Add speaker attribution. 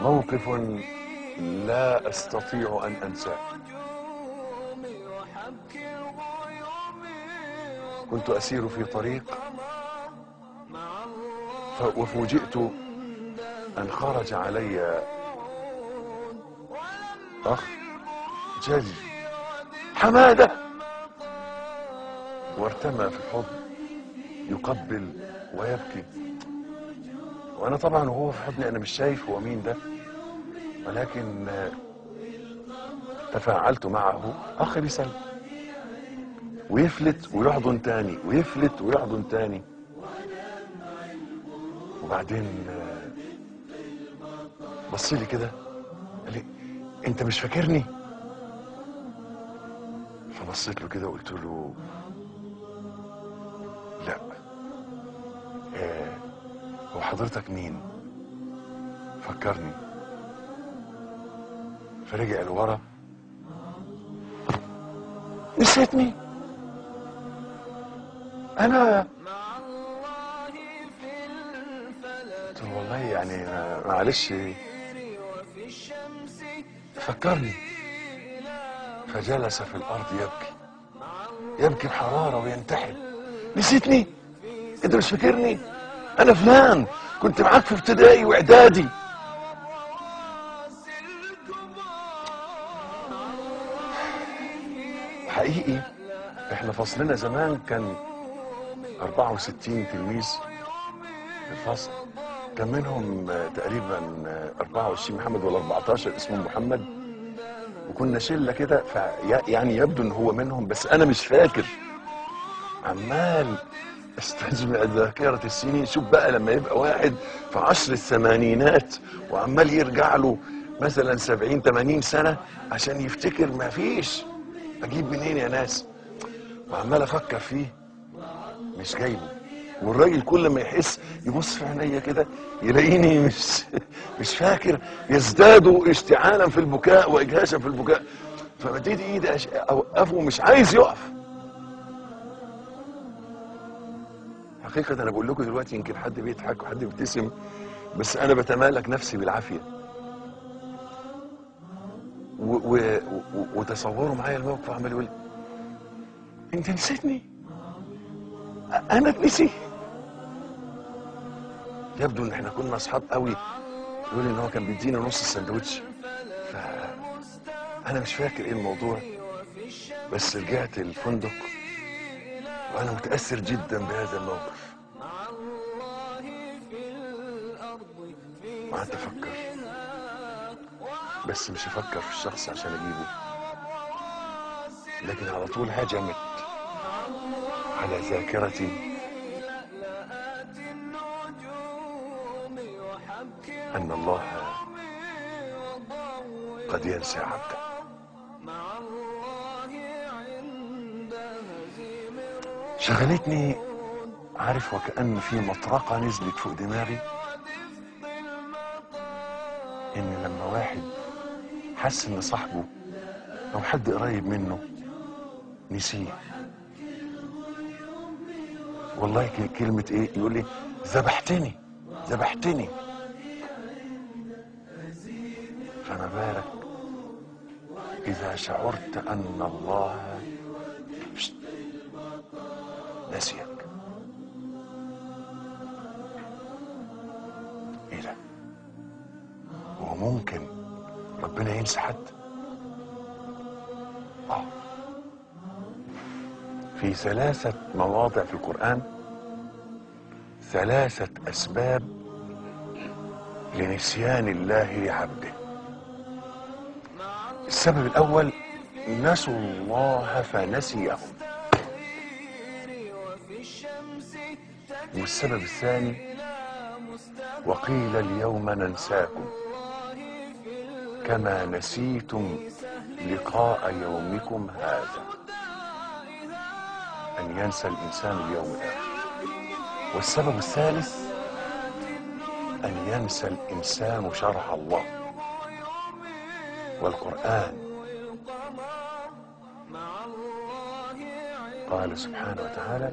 Speaker 1: موقف لا أستطيع أن أنساه. كنت أسير في طريق وفوجئت أن خرج علي أخ جلي حمادة! وارتمى في الحضن يقبل ويبكي. وأنا طبعا وهو في حضني أنا مش شايف هو مين ده ولكن آه، تفاعلت معه. أخ بيسلم ويفلت ويحضن تاني ويفلت ويحضن تاني. وبعدين آه، بص لي كده قال لي أنت مش فاكرني؟ فبصيت له كده وقلت له حضرتك مين؟ فكرني. فرجع لورا نسيتني أنا. قلت له والله يعني معلش. فكرني. فجلس في الأرض يبكي. يبكي بحرارة وينتحب نسيتني انت مش فاكرني؟ أنا فلان. كنت معاك في ابتدائي وإعدادي. حقيقي إحنا فصلنا زمان كان 64 تلميذ في الفصل. كان منهم تقريبا آه، 24 محمد ولا 14 اسمه محمد. وكنا شلة كده يعني يبدو إن هو منهم بس أنا مش فاكر. عمال استجمع ذاكرة السنين شوف بقى لما يبقى واحد في عشر الثمانينات وعمال يرجع له مثلا سبعين ثمانين سنة عشان يفتكر ما فيش. أجيب منين يا ناس؟ وعمال أفكر فيه. مش جايبه. والراجل كل ما يحس يبص في عينيا كده يلاقيني مش مش فاكر يزداد اشتعالا في البكاء واجهاشا في البكاء. فمديت إيدي أوقفه مش عايز يقف. حقيقة أنا بقول لكم دلوقتي يمكن حد بيضحك وحد بيبتسم بس أنا بتمالك نفسي بالعافية. و و وتصوروا معايا الموقف عمال يقول أنت نسيتني. أنا اتنسي يبدو إن إحنا كنا أصحاب قوي. يقول إن هو كان بيدينا نص السندوتش ف أنا مش فاكر إيه الموضوع بس رجعت الفندق. وأنا متأثر جدا بهذا الموقف. وقعدت أفكر بس مش أفكر في الشخص عشان أجيبه. لكن على طول هجمت على ذاكرتي. أن الله قد ينسى عبده. شغلتني عارف وكأن في مطرقة نزلت فوق دماغي إن لما واحد حس إن صاحبه أو حد قريب منه نسيه. والله كلمة إيه؟ يقول لي ذبحتني ذبحتني. فما بالك إذا شعرت أن الله نسيك. إيه ده؟ هو ممكن ربنا ينسى حد؟ آه. في ثلاثة مواضع في القرآن ثلاثة أسباب لنسيان الله لعبده. السبب الأول نسوا الله فنسيهم. والسبب الثاني وقيل اليوم ننساكم. كما نسيتم لقاء يومكم هذا. أن ينسى الإنسان اليوم الآخر. والسبب الثالث أن ينسى الإنسان شرع الله. والقرآن. قال سبحانه وتعالى